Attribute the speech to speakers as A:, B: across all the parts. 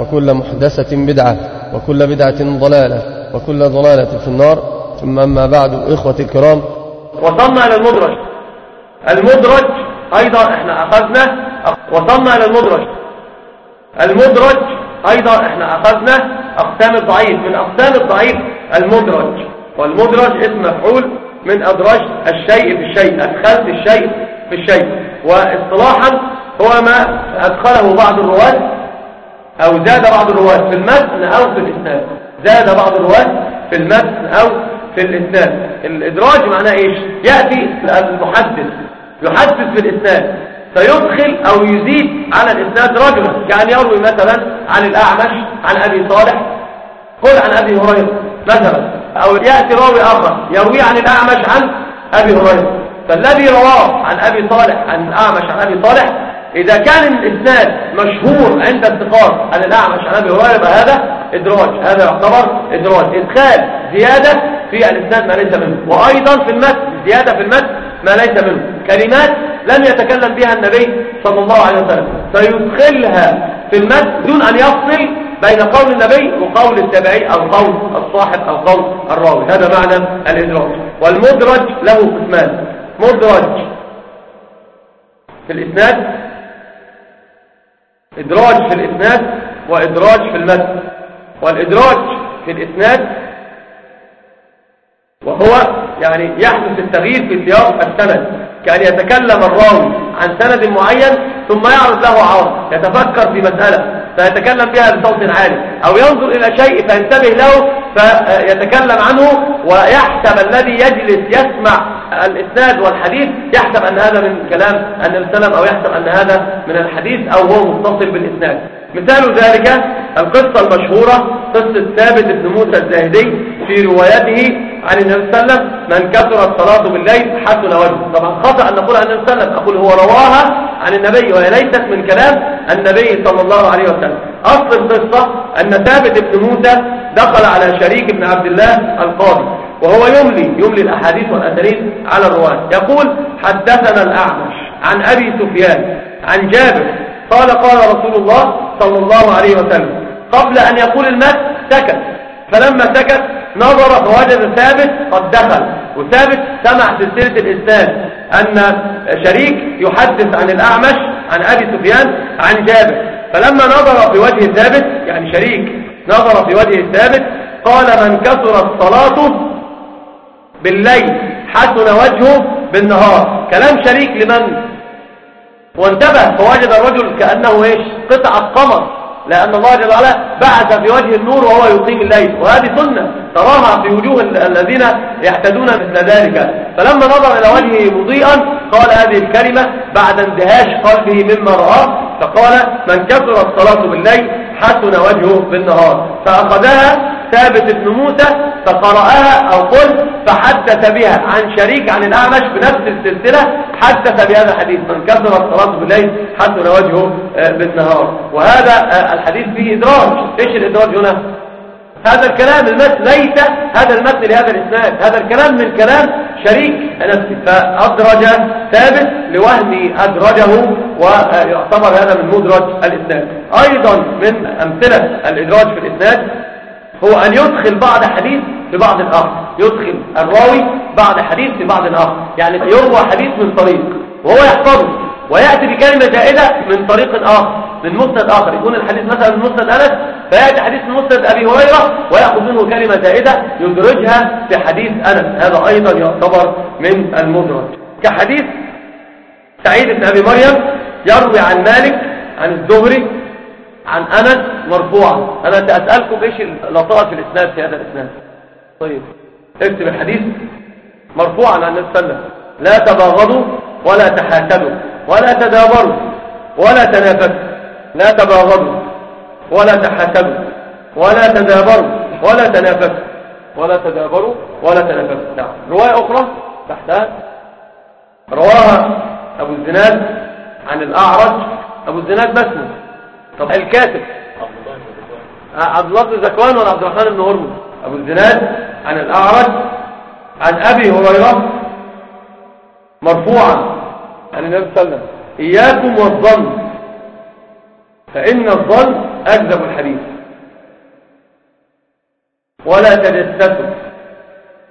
A: وكل محدثة بدعة وكل بدعة ضلالة وكل ضلالة في النار. ثم أما بعد إخوة الكرام.
B: وصلنا إلى المدرج. المدرج أيضا إحنا أخذنا. وصلنا إلى المدرج. المدرج أيضا إحنا أخذنا. أقسام الضعيف. من أقسام الضعيف المدرج. والمدرج اسم مفعول من أدرج الشيء في الشيء أدخلت الشيء في الشيء واصطلاحا هو ما أدخله بعض الرواة أو زاد بعض الرواة في المتن أو في الإسناد. زاد بعض الرواة في المتن أو في الإسناد. الإدراج معناه إيش؟ يأتي المحدث. يحدث في الإسناد. فيدخل أو يزيد على الإسناد رجلا. كأن يروي مثلا عن الأعمش عن أبي صالح. قل عن أبي هريرة مثلا. أو يأتي راوي آخر. يروي عن الأعمش عن أبي هريرة. فالذي رواه عن أبي صالح عن الأعمش عن أبي صالح إذا كان الإسناد مشهور عند الثقات عن الأعمش عن أبي هريرة فهذا إدراج هذا يعتبر إدراج. إدخال زيادة في الإسناد ما ليس منه. وأيضا في المتن زيادة في المتن ما ليس منه. كلمات لم يتكلم بها النبي صلى الله عليه وسلم. فيدخلها في المتن دون أن يفصل بين قول النبي وقول التابعي أو قول الصاحب أو قول الراوي. هذا معنى الإدراج. والمدرج له قسمان. مدرج في الإسناد إدراج في الإسناد وإدراج في المتن. والإدراج في الإسناد وهو يعني يحدث التغيير في سياق السند كأن يتكلم الراوي عن سند معين ثم يعرض له عرض يتفكر في مسألة فيتكلم بها بصوت عالي. أو ينظر إلى شيء فينتبه له فيتكلم عنه ويحسب الذي يجلس يسمع الإسناد والحديث يحسب أن هذا من كلام النبي صلى أو يحسب أن هذا من الحديث أو هو متصل بالإسناد. مثال ذلك القصة المشهورة قصة ثابت بن موسى الزاهدي في روايته عن النبي صلى الله عليه وسلم من كثر الصلاة بالليل حسن وجهه. طبعا خطأ أن نقول عن النبي صلى الله عليه وسلم أقول هو رواها عن النبي وهي ليست من كلام النبي صلى الله عليه وسلم. أصل القصة أن ثابت بن موسى دخل على شريك بن عبد الله القاضي وهو يملي يملي الأحاديث والأسانيد على الرواة. يقول حدثنا الأعمش عن أبي سفيان عن جابر قال قال رسول الله صلى الله عليه وسلم قبل أن يقول المات سكت فلما سكت نظر فوجد ثابت قد دخل. وثابت سمع سلسلة الإسناد أن شريك يحدث عن الأعمش عن أبي سفيان عن جابر. فلما نظر في وجه ثابت يعني شريك نظر في وجه ثابت قال من كثرت صلاته بالليل حسن وجهه بالنهار. كلام شريك لمن؟ وانتبه فوجد الرجل كأنه إيش؟ قطعة قمر لأن الله جل وعلا بعث في وجه النور وهو يقيم الليل وهذه سنة تراها في وجوه الذين يحتدون مثل ذلك. فلما نظر إلى وجهه مضيئا قال هذه الكلمة بعد اندهاش قلبه مما رآه فقال من كثر الصلاة بالليل حسن وجهه بالنهار فأخذها ثابت بن موسى فقرأها أو قل فحدث بها عن شريك عن الأعمش بنفس السلسلة حدث بهذا الحديث من كثر الصلاة بالليل حسن وجهه بالنهار وهذا الحديث فيه إدراج. إيش الإدراج هنا؟ هذا الكلام المتن ليس هذا المتن لهذا الإسناد. هذا الكلام من كلام شريك نفسه فأدرج ثابت لوهم أدرجه ويعتبر هذا من مدرج الإسناد. أيضا من أمثلة الإدراج في الإسناد هو أن يدخل بعض حديث في بعض الآخر يدخل الراوي بعض حديث في بعض الآخر يعني يروى حديث من طريق وهو يحفظه. ويأتي بكلمة زائدة من طريق آخر من مسند آخر. يكون الحديث مثلا من مسند أنس فيأتي حديث من مسند أبي هريرة ويأخذ منه كلمة زائدة يدرجها في حديث أنس. هذا أيضا يعتبر من المدرج. كحديث سعيد بن أبي مريم يروي عن مالك عن الزهري عن أنس مرفوعا أنا سأسألكم إيش اللطائف في الإسناد في هذا الإسناد. طيب اكتب الحديث مرفوعا عن النبي صلى الله عليه وسلم. لا تباغضوا ولا تحاسدوا ولا تدابروا ولا تنافسوا. لا تباغضوا ولا تحاسدوا ولا تدابروا ولا تنافسوا. ولا تدابروا ولا تنافسوا. نعم. رواية أخرى تحتها رواها أبو الزناد عن الأعرج أبو الزناد بسمه طب الكاتب؟ عبد الله بن زكوان ولا عبد الرحمن بن هرمز؟ أبو الزناد عن الأعرج عن أبي هريرة مرفوعا عن النبي صلى الله عليه وسلم. إياكم والظن فإن الظن أكذب الحديث. ولا تجسسوا.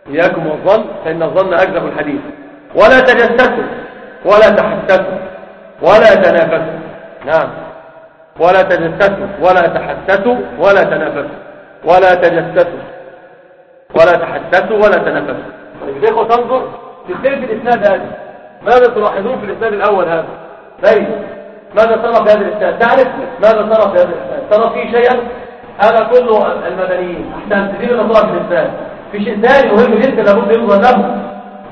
B: إياكم والظن فإن الظن أكذب الحديث. ولا تجسسوا ولا تحسسوا. ولا تنافسوا. نعم. ولا تجسسوا. ولا تحسسوا. ولا تنافسوا. ولا تجسسوا. ولا تحسسوا. ولا تنافسوا. طيب يا إخوة تنظر في الإسناد هذا؟ ماذا تلاحظون في الإسناد الأول هذا؟ طيب ماذا ترى في هذا الإسناد؟ تعرف ماذا ترى في هذا الإسناد؟ ترى فيه شيئا؟ هذا كله المدنيين أحسن تدير النظر في الإسناد. في شيء ثاني مهم جدا لابد يبغى له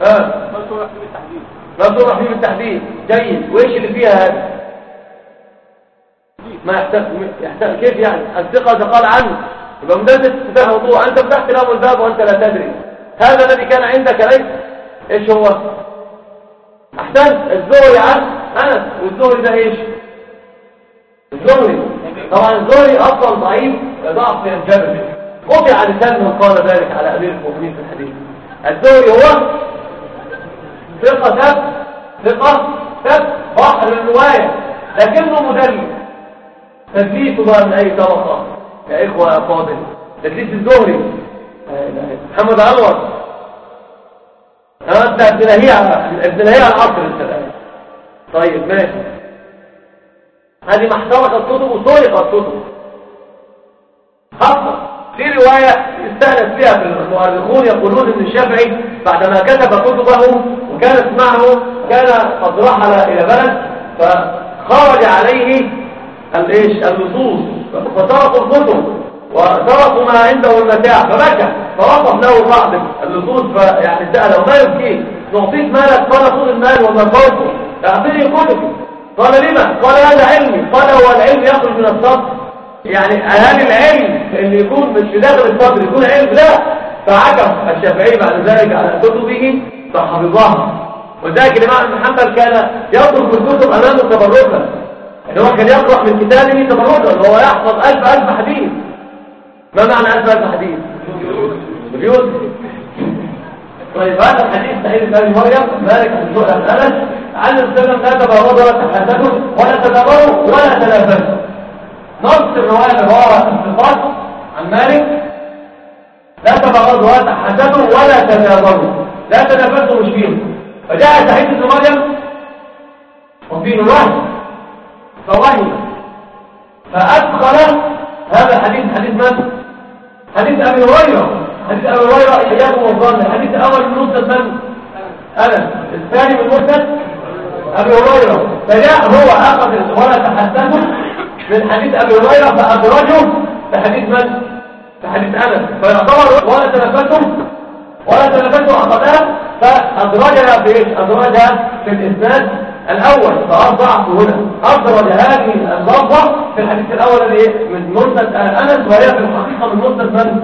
B: ها؟ ما صرح فيه بالتحديد ما صرح فيه بالتحديد جيد. وإيش اللي فيها هذا ما يحتاج يحتاج كيف يعني؟ الثقة قال عنه. يبقى مدرس فتح موضوع. أنت فتحت له الباب وأنت لا تدري. هذا الذي كان عندك ليس إيش هو؟ احسن الزهري عن أنس. والزهري ده إيش؟ الزهري. طبعا الزهري أصلا ضعيف ضعف ينجبر قطع لسان من قال ذلك على أمير المؤمنين في الحديث. الزهري هو ثقة ثبت ثبت بحر الرواية لكنه مدلس تدليسه بقى من أي طبقة يا إخوة يا فاضل تدليس الزهري. محمد أنت ابتلاهية ابتلاهية على العصر انت طيب ماشي. هذه محترقة الكتب وسرقت الكتب. خاصة في رواية استهلت فيها في المؤرخون يقولون إن الشافعي بعدما كتب كتبه وكانت معه كان قد رحل إلى بلد فخرج عليه الإيش؟ النصوص. فتركوا الكتب وتركوا ما عنده المتاع فبكى فوقف له بعض اللصوص فيعني سأله ما يبكيه نعطيك مالك قال خذ المال وما فوقه أعطيني كتبي قال لما؟ قال هذا علمي. قال هو العلم يخرج من الصدر. يعني هل العلم اللي يكون مش في داخل الصدر يكون علم لا. فعكف الشافعي بعد ذلك على كتبه. فحفظها وذلك الإمام ابن حنبل كان يترك الكتب أمامه تبركا. يعني هو كان يقرأ من كتابه تبركا وهو يحفظ ألف ألف حديث. ما معنى ألف ألف حديث؟ مليون طيب هذا الحديث سعيد بن أبي مريم مالك بن سؤال انس عن السلام لا تباغضوا ولا تحاسدوا ولا تدابروا ولا تنافسوا. نص الرواية اللي هو الصفات عن مالك. لا تباغضوا ولا تحاسدوا ولا تدابروا لا تنافسوا مش فيهم. فجاء سعيد بن مريم وفيه وهم فوهم فأدخل هذا الحديث حديث من؟ حديث أبي هريرة. حديث أبي هريرة اياكم والظن الحديث الأول من مسند من؟ أنا. الثاني من مسند أبي هريرة. فجاء هو اخذ ولا تحدثه من حديث أبي هريرة فأدرجه في حديث من؟ في حديث انس فيعتبر ولا تنفسه ولا تنفسه اخذها فادرجها في إيش؟ ادرجها في الإسناد الأول فاضعف هنا. ادرج هذه اللفظة في الحديث الأول الذي من مسند أنس وهي في الحقيقة من مسند من؟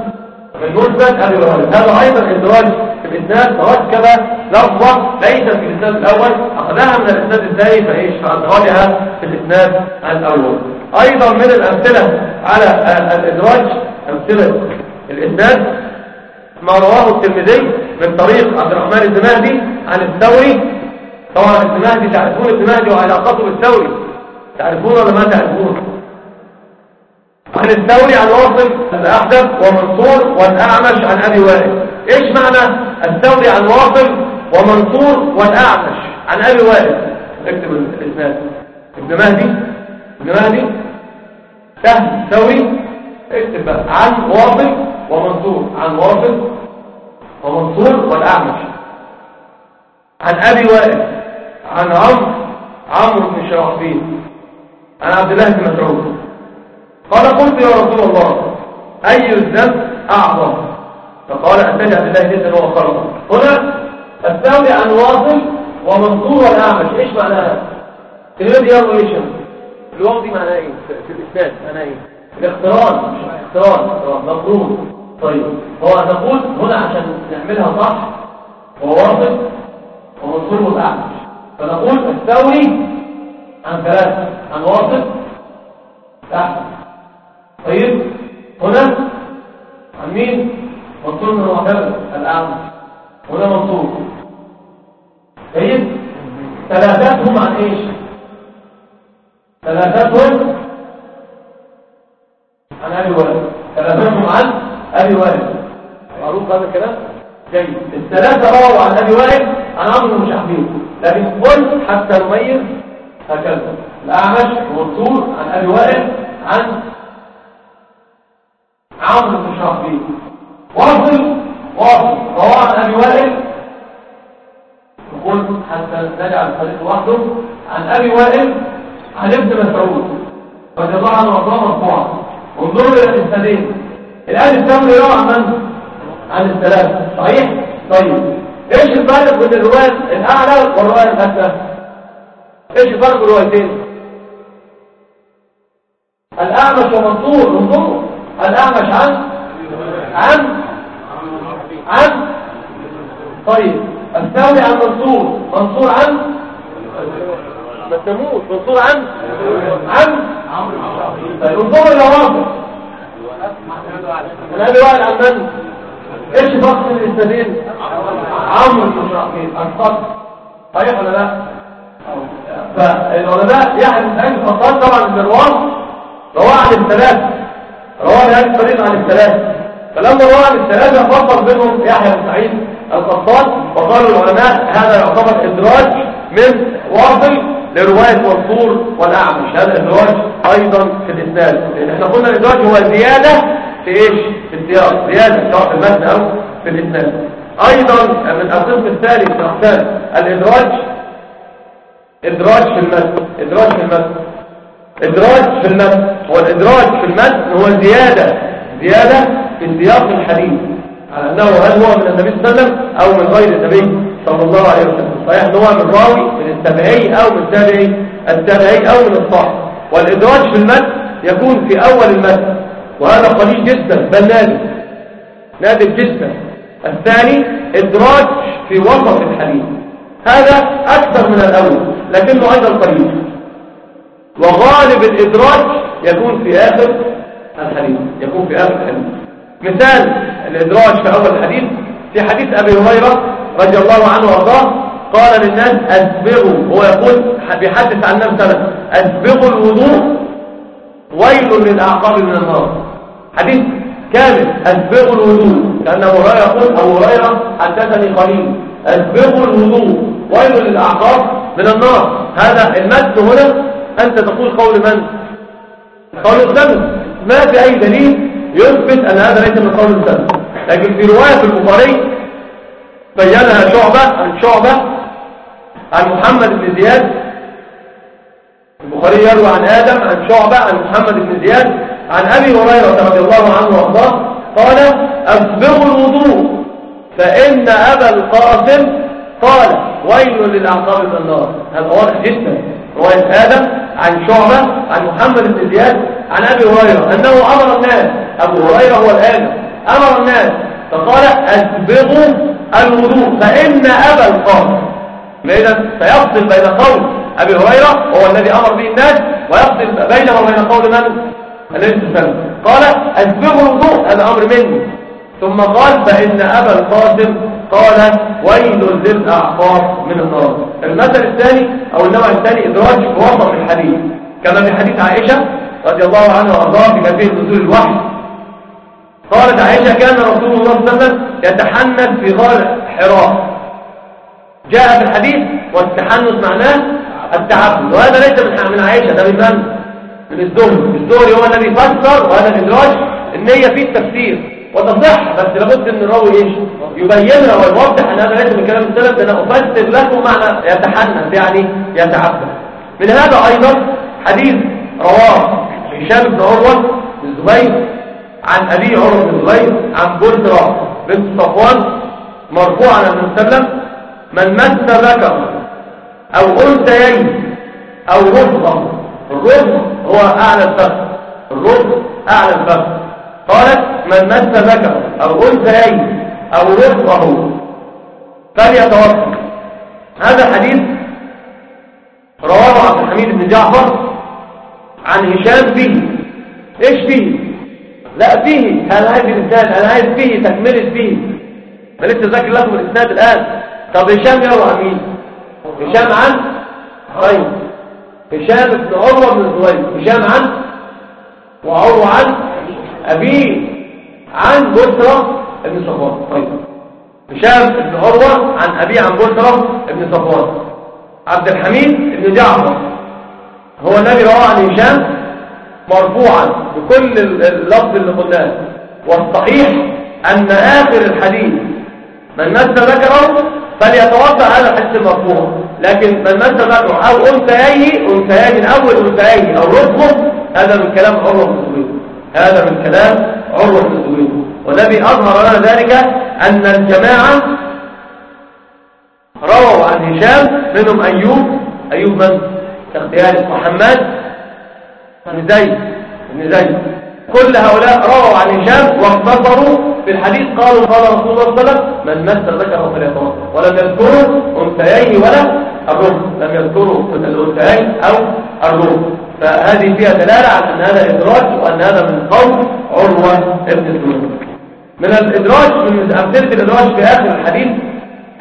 B: من مسند هريرة. هذا أيضا ادراج في الإسناد تركب لفظة ليست في الإسناد الأول أخذها من الإسناد الثاني فإيش؟ فادراجها في الإسناد الأول. أيضا من الأمثلة على الإدراج أمثلة الإسناد ما رواه الترمذي من طريق عبد الرحمن الزمهدي عن الثوري. طبعا الزمهدي تعرفون الزمهدي وعلاقته بالثوري. تعرفون ولا ما تعرفون؟ عن الثوري عن واصل الأحدث ومنصور والأعمش عن أبي وائل. إيش معنى الثوري عن واصل ومنصور والأعمش عن أبي وائل؟ اكتب الإسناد. ابن مهدي. ابن مهدي. سهل ثوري. اكتب عن واصل ومنصور. عن واصل ومنصور والأعمش. عن أبي وائل. عن عمرو. عمرو بن شراحبيل عن عبد الله بن مسعود. قال قلت يا رسول الله أي الذنب أعظم؟ فقال أن تجعل الله جدا هو خلقه. هنا الثاني عن واصل ومنصور والأعمش. إيش معناها؟ كلمة دي إيش الواو دي معناها إيه؟ في الإسناد معناها إيه؟ الاقتران. مش اقتران مفروض. طيب هو نقول هنا عشان نعملها صح هو واصل ومنصور والأعمش فنقول الثوري عن ثلاثة عن واصل تحت طيب هنا عن مين؟ منصور من المعتمد الأعمى هنا منصور. طيب ثلاثتهم عن إيش؟ ثلاثتهم عن أبي ولد ثلاثتهم عن أبي ولد معروف هذا الكلام؟ جيد. الثلاثه رووا عن أبي وائل عن عمرو بن شحبيب لكن قل حتى نميز هكذا. الأعمش منصور عن أبي وائل عن عمرو بن شرحبيل واصل؟ واصل. رواه عن أبي وائل. وقلت حتى نجعل الحديث وحده عن أبي وائل عن ابن مسعود. رضي الله عنه وارضاه مرفوعا. انظروا إلى الاسنادين الآن الثاني يروى عن من؟ عن الثلاثه صحيح؟ طيب. إيش الفرق بين الرواية الأعلى والرواية الادنى؟ إيش الفرق بين الروايتين؟ الأعمش ومنصور انظروا الأعمش عن؟ عن؟ عن؟ طيب. الثاني عن منصور. منصور عن؟ ما تموت منصور عن؟ عن؟ طيب. انظر إلى واضح ابي وائل عن من إيش فرق الاسنادين عمرو بن الخط صحيح ولا لا؟ فالعلماء يحدث عن الخطاب طبعا الرواه رواه عن الثلاثه رواه هذه الطريق عن الثلاثة فلما رواه عن الثلاثة فصل بينهم يحيى بن سعيد القطان. وقالوا العلماء هذا يعتبر إدراج من واصل لرواية منصور والأعمش. هذا إدراج أيضا في الإسناد. لأن إحنا قلنا الإدراج هو زيادة في إيش؟ في السياق زيادة سواء في المتن أو في الإسناد أيضا من القسم الثالث من أقسام الإدراج. إدراج في المتن إدراج في المتن إدراج في المتن هو الإدراج في المتن هو زيادة. زيادة في سياق الحديث. على أنه هل هو من النبي صلى الله عليه وسلم أو من غير النبي صلى الله عليه وسلم؟ صحيح أنه هو من راوي من التابعي أو من التابعي التابعي أو من الصحابة. والإدراج في المتن يكون في أول المتن وهذا قليل جدا بل نادر. نادر جدا. الثاني إدراج في وسط الحديث هذا أكثر من الأول لكنه أيضا قليل. وغالب الإدراج يكون في آخر الحديث يكون في آخر الحديث مثال الإدراج في أول الحديث في حديث أبي هريرة رضي الله عنه وأرضاه قال للناس أسبغوا. هو يقول بيحدث عن نفسه أسبغوا الوضوء ويل للأعقاب من النار. حديث كامل أسبغوا الوضوء. كأن أبو هريرة يقول أبو هريرة حدثني قليل أسبغوا الوضوء. ويل للأعقاب من النار. هذا المد هنا. أنت تقول قول من؟ قول السلم ما في أي دليل يثبت أن هذا ليس من قول السلم لكن في رواية في البخاري بينها شعبة عن شعبة عن محمد بن زياد. البخاري يروي عن آدم عن شعبة عن محمد بن زياد. عن أبي هريرة رضي الله عنه وأرضاه قال أسبغوا الوضوء فإن أبا القاسم قال ويل للأعقاب من النار. هذا واضح جدا رواية آدم عن شعبة عن محمد بن زياد عن أبي هريرة أنه أمر الناس. أبو هريرة هو الآدم أمر الناس. فقال أسبغوا الوضوء فإن أبا القاسم. إذا سيفصل بين قول أبي هريرة وهو الذي أمر به الناس ويفصل بينه وبين قول من؟ قال أسبغوا الوضوء هذا أمر مني. ثم قال فإن أبا القاسم قال ويل للأعقاب من النار. المثل الثاني أو النوع الثاني إدراج وسط الحديث. كما في حديث عائشة رضي الله عنها وأرضاها في كثير نزول الوحي. قالت عائشة كان رسول الله صلى الله عليه وسلم يتحنث في غار حراء. جاء في الحديث والتحنث معناه التعبد. وهذا ليس من عائشة ده من من؟ الزهري هو الذي فسر وهذا الإدراج النية فيه التفسير. وتصح بس لابد إن الراوي إيش؟ يبينها ويوضح أن هذا ليس من كلام السلف ده أنا أفسر لكم معنى يتحنث يعني يتعبد. من هذا أيضا حديث رواه هشام بن عروة بن الزبير عن أبي عروة بن الزبير عن بردرة بنت صفوان مرفوعا عن النبي صلى الله من مس ذكر أو أنثيين أو رفضه الرفض هو أعلى الفخذ الرفض أعلى الفخذ قالت من مس ذكر أو انثيين أو رفضه فليتوضا هذا حديث رواه عبد الحميد بن جعفر عن هشام به إيش فيه؟ لا فيه. أنا عايز الاسناد أنا عايز فيه تكملة فيه؟ ما لسه ذاكر لكم الإسناد الآن؟ طب هشام يروى عن مين؟ هشام عن طيب هشام بن عروة بن الزبير هشام عن وعروة عن ابيه عن بسرة بن صفوان. طيب. هشام بن عروة عن ابيه عن بسرة بن صفوان. عبد الحميد بن جعفر. هو الذي رواه عن هشام مرفوعا بكل اللفظ اللي قلناه. والصحيح أن آخر الحديث من مس ذكره فليتوضأ هذا الحديث المرفوع. لكن من مس ذكره أو أنثييه أنثيين أول أنثييه أو رزقه هذا من كلام عروة بن الزبير. هذا من كلام عروة بن الزبير. والذي أظهر لنا ذلك أن الجماعة رووا عن هشام منهم أيوب أيوب من اختيار محمد بن زيد بن زيد. كل هؤلاء رووا عن هشام واختصروا في الحديث. قالوا قال رسول الله صلى الله عليه وسلم من مس ذكره فليتوضأ. ولم يذكروا انثيين ولا الرمح لم يذكروا الأنثيين أو الرمح فهذه فيها دلالة على أن هذا إدراج وأن هذا من قول عروة ابن الزبير. من الإدراج من أمثلة الإدراج في آخر الحديث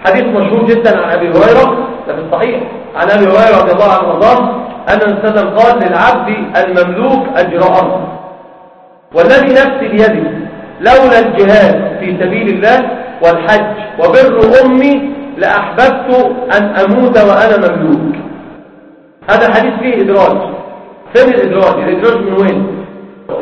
B: حديث مشهور جدا عن أبي هريرة ده في الصحيح عن أبي هريرة رضي الله عنه وارضاه أن السلام قال للعبد المملوك أجر والذي نفسي بيده لولا الجهاد في سبيل الله والحج وبر أمي لأحببت أن أموت وأنا مملوك. هذا حديث فيه إدراج. فين الإدراج؟ الإدراج من وين؟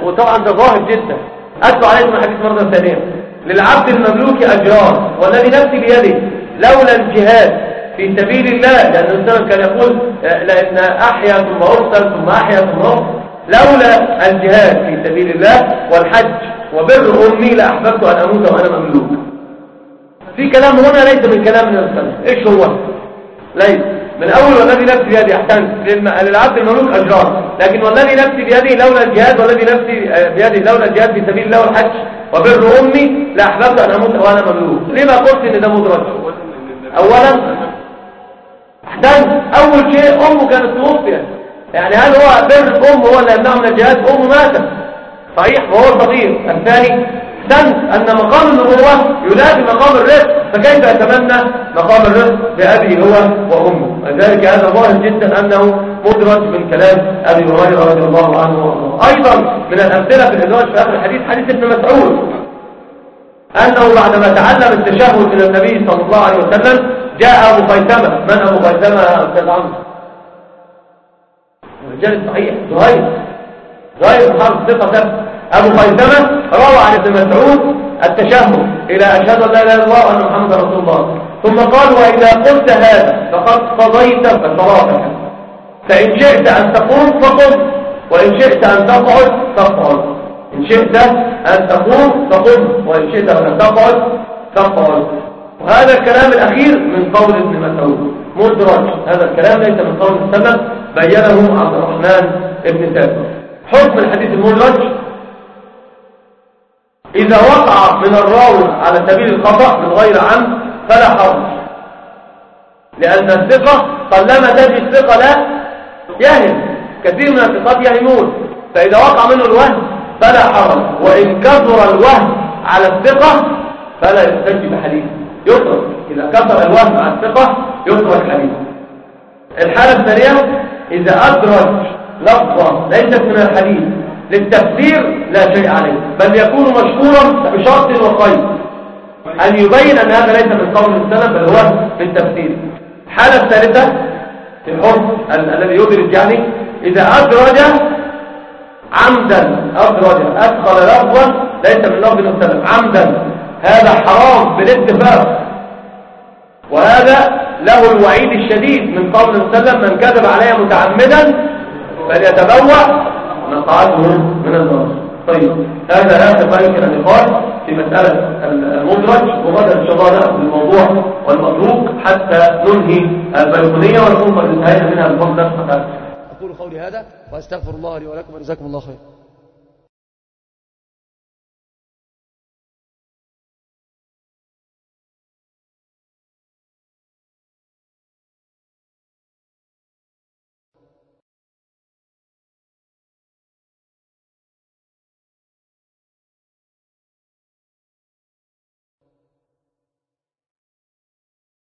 B: وطبعا ده ظاهر جدا. أتبع عليكم الحديث مرة ثانية. للعبد المملوك أجران والذي نفسي بيده لولا الجهاد في سبيل الله لأن الإنسان كان يقول لأن أحيا ثم أرسل ثم أحيا ثم أرسل لولا الجهاد في سبيل الله والحج وبر أمي لأحببت أن أموت وأنا مملوك. في كلام هنا ليس من كلام وسلم. إيش هو؟ ليس. من أول والذي نفسي بيدي أحسن. للعبد المملوك أجران لكن والذي نفسي بيدي لولا الجهاد والذي نفسي آه، بيدي لولا الجهاد في سبيل الله والحج وبر أمي لأحببت أن أموت وأنا مملوك. لما قلت إن ده مدرج؟ أولا احتاج أول شيء أمه كانت توفيت يعني هل هو بر الام هو اللي يمنعه من الجهاد؟ أمه ماتت. صحيح وهو صغير. الثاني احسنت أن مقام النبوة ينادي مقام الرزق. فكيف يتمنى مقام الرزق بابي هو وأمه؟ ولذلك هذا ظاهر جدا أنه مدرج من كلام أبي هريرة رضي الله عنه وأرضاه. أيضا من الأمثلة في الادراج في اخر الحديث حديث ابن مسعود. أنه بعدما تعلم التشهد من النبي صلى الله عليه وسلم جاء أبو خيثمة. من أبو خيثمة أستاذ عمرو؟ الرجال الصحيح زهير. زهير حرب ثقة. أبو خيثمة روى عن ابن مسعود التشهد إلى أشهد أن لا إله إلا الله وأن محمد رسول الله. ثم قال وإذا قلت هذا فقد قضيت فصلاتك فإن شئت أن تقوم فقم وإن شئت أن تقعد فاقعد. إن شئت أن تقوم فقم وإن شئت أن تقعد فاقعد. وهذا الكلام الأخير من قول ابن مسعود. مدرج هذا الكلام ليس من قول السبب بينه عبد الرحمن ابن ثابت حكم الحديث المدرج إذا وقع من الراوي على سبيل الخطأ من غير عمد فلا حرج. لأن الثقة قلما تجد الثقة لا يهم كثير من الثقات يهمون. فإذا وقع منه الوهم فلا حرج. وإن كثر الوهم على الثقة فلا يستجب حديثه يترك. إذا كثر الوهم مع الثقة يترك حديثه الحالة الثانية إذا أدرج لفظة ليست من الحديث للتفسير لا شيء عليه. بل يكون مشهورا بشرط وخير أن يبين أن هذا ليس من قول السلف بل هو من تفسير الحالة الثالثة في الحكم ال- الذي يدرج يعني إذا أدرج عمدا أدرج أدخل لفظا ليس من لفظ مختلف عمدا. هذا حرام بالاتفاق. وهذا له الوعيد الشديد من قول وسلم من كذب علي متعمدا فليتبوأ. مقعده من النار. طيب هذا يمكن أن يقال في مسألة المدرج وغدا إن شاء الله نأخذ الموضوع والمتروك حتى ننهي البيقونية ونكون قد انتهينا منها الله سبحانه
A: أقول قولي هذا وأستغفر الله لي ولكم وجزاكم الله خير.